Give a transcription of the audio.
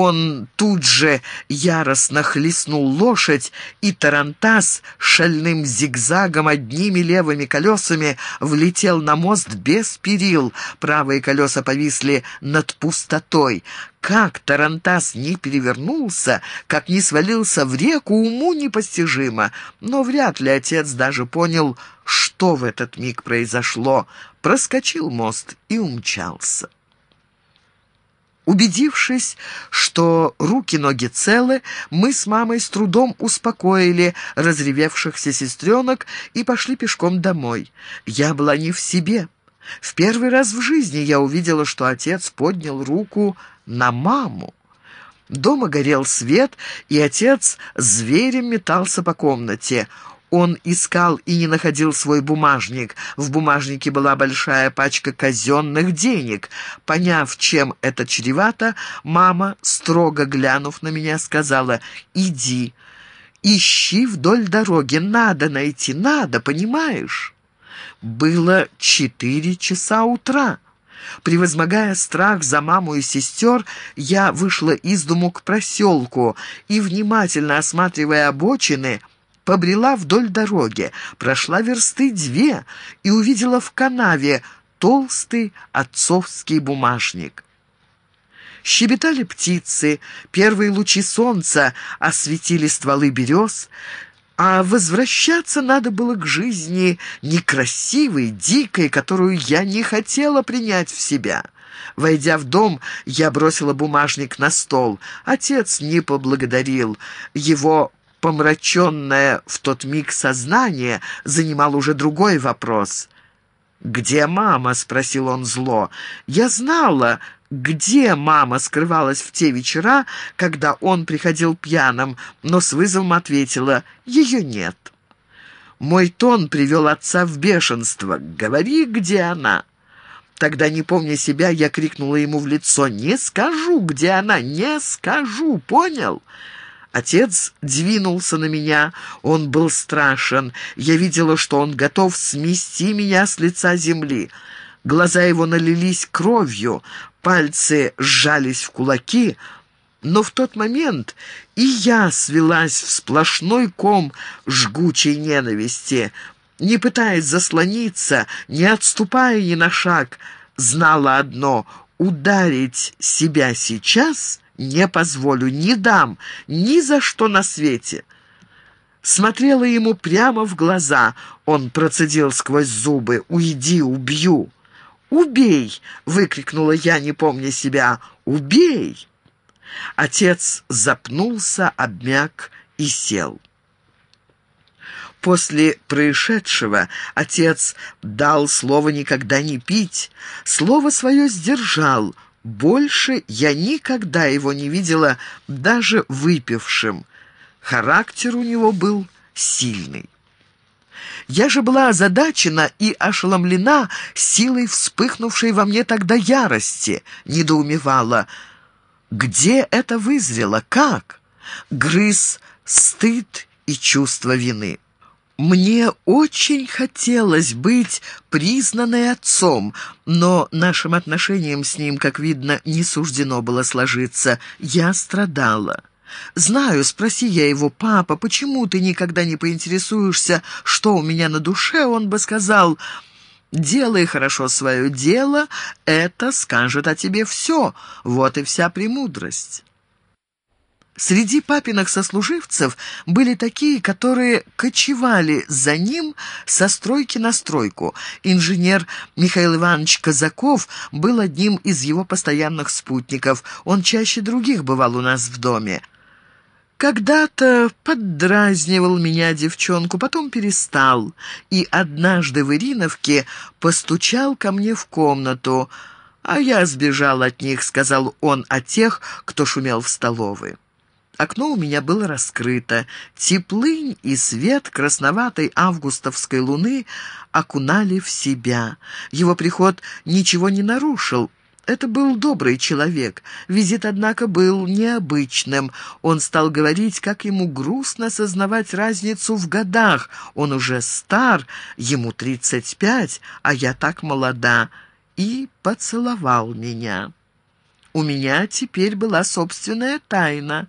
Он тут же яростно хлестнул лошадь, и Тарантас шальным зигзагом одними левыми колесами влетел на мост без перил. Правые колеса повисли над пустотой. Как Тарантас не перевернулся, как не свалился в реку, уму непостижимо. Но вряд ли отец даже понял, что в этот миг произошло. Проскочил мост и умчался. Убедившись, что руки-ноги целы, мы с мамой с трудом успокоили разревевшихся сестренок и пошли пешком домой. Я была не в себе. В первый раз в жизни я увидела, что отец поднял руку на маму. Дома горел свет, и отец зверем метался по комнате. Он искал и не находил свой бумажник. В бумажнике была большая пачка казенных денег. Поняв, чем это чревато, мама, строго глянув на меня, сказала «Иди, ищи вдоль дороги, надо найти, надо, понимаешь?» Было четыре часа утра. Превозмогая страх за маму и сестер, я вышла из дому к проселку и, внимательно осматривая обочины, побрела вдоль дороги, прошла версты две и увидела в канаве толстый отцовский бумажник. Щебетали птицы, первые лучи солнца осветили стволы берез, а возвращаться надо было к жизни некрасивой, дикой, которую я не хотела принять в себя. Войдя в дом, я бросила бумажник на стол. Отец не поблагодарил. Его помраченное в тот миг сознание занимал уже другой вопрос. «Где мама?» — спросил он зло. «Я знала, где мама скрывалась в те вечера, когда он приходил пьяным, но с вызовом ответила «Ее нет». Мой тон привел отца в бешенство. «Говори, где она?» Тогда, не помня себя, я крикнула ему в лицо «Не скажу, где она, не скажу, понял?» Отец двинулся на меня. Он был страшен. Я видела, что он готов смести меня с лица земли. Глаза его налились кровью, пальцы сжались в кулаки, но в тот момент и я свелась в сплошной ком жгучей ненависти. Не пытаясь заслониться, не отступая ни на шаг, знала одно — ударить себя сейчас — не позволю, не дам, ни за что на свете. Смотрела ему прямо в глаза. Он процедил сквозь зубы. «Уйди, убью!» «Убей!» — выкрикнула я, не помня себя. «Убей!» Отец запнулся, обмяк и сел. После происшедшего отец дал слово никогда не пить, слово свое сдержал — больше я никогда его не видела даже выпившим. Характер у него был сильный. Я же была озадачена и ошеломлена силой вспыхнувшей во мне тогда ярости, недоумевала. Где это вызрело? Как? Грыз стыд и чувство вины. Мне очень хотелось быть признанной отцом, но нашим отношениям с ним, как видно, не суждено было сложиться. Я страдала. Знаю, спроси я его, папа, почему ты никогда не поинтересуешься, что у меня на душе, он бы сказал, делай хорошо свое дело, это скажет о тебе все, вот и вся премудрость». Среди папиных сослуживцев были такие, которые кочевали за ним со стройки на стройку. Инженер Михаил Иванович Казаков был одним из его постоянных спутников. Он чаще других бывал у нас в доме. Когда-то поддразнивал меня девчонку, потом перестал, и однажды в Ириновке постучал ко мне в комнату. «А я сбежал от них», — сказал он о тех, кто шумел в столовой. Окно у меня было раскрыто. Теплынь и свет красноватой августовской луны окунали в себя. Его приход ничего не нарушил. Это был добрый человек. Визит, однако, был необычным. Он стал говорить, как ему грустно сознавать разницу в годах. Он уже стар, ему тридцать пять, а я так молода. И поцеловал меня. У меня теперь была собственная тайна.